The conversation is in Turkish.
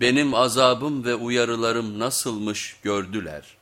benim azabım ve uyarılarım nasılmış gördüler.''